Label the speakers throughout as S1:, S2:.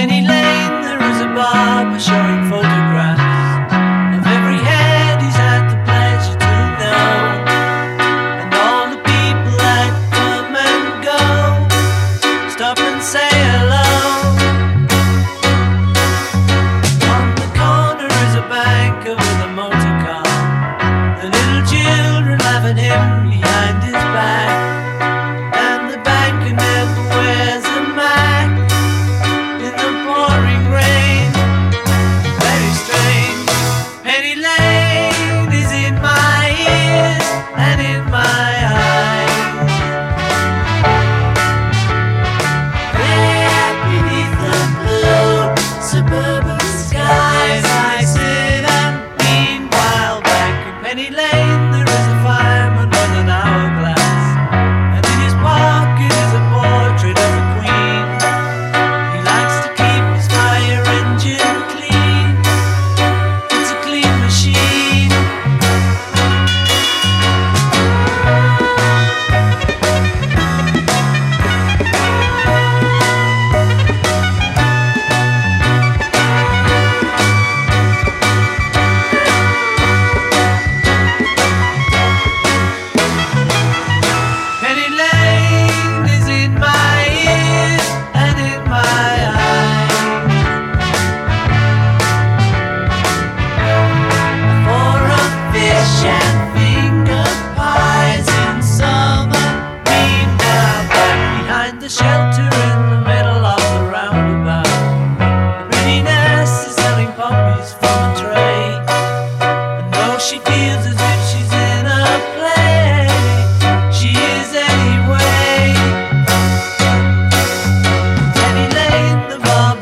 S1: Penny Lane, there is a barber showing photographs of every head he's had the pleasure to know, and all the people that come and go. Stop and say hello. On the corner is a banker with a motor car. The little children laugh at him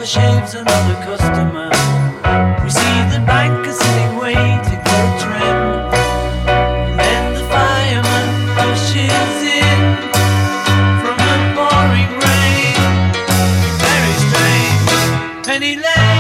S1: shaves another customer. We see the banker sitting waiting for a trim. And then the fireman rushes in from the pouring rain. Very strange. Penny Lane.